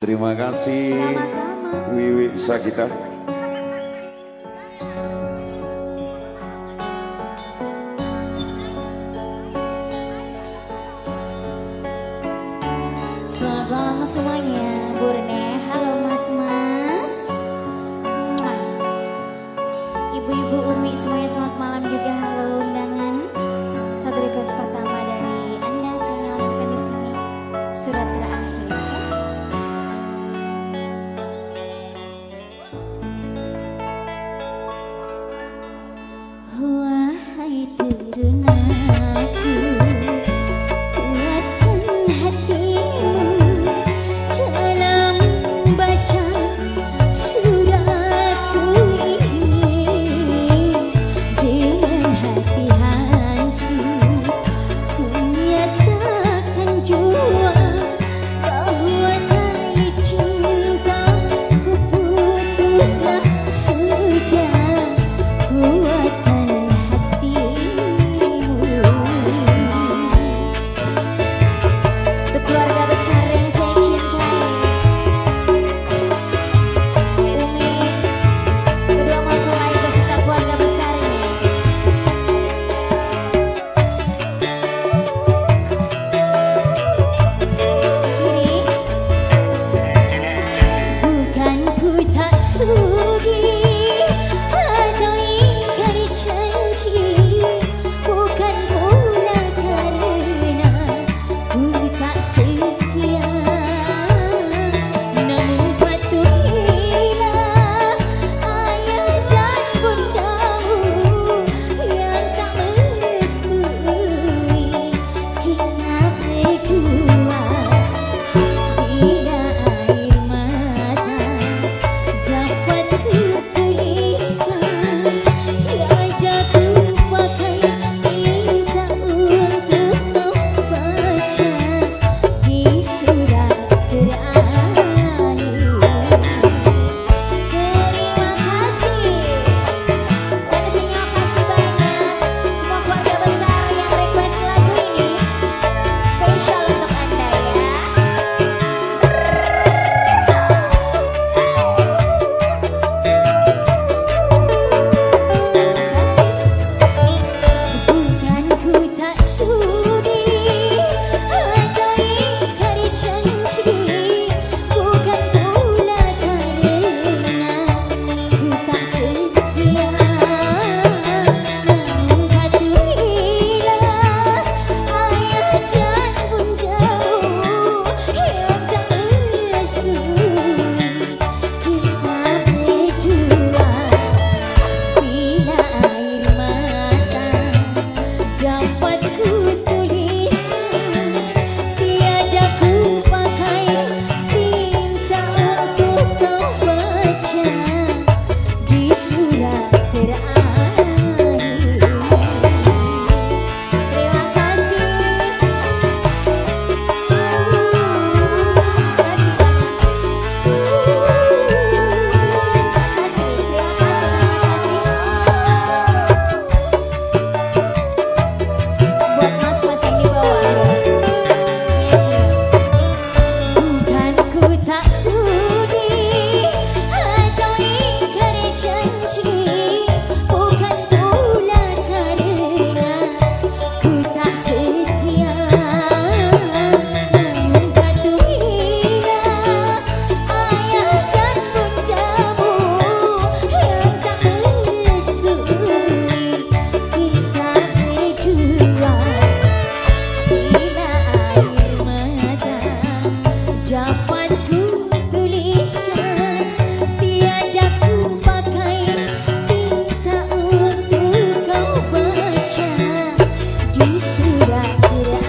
Terima kasih. Wiwi Sagita. Selamat malam semuanya, Bu Rene. Vishura Kura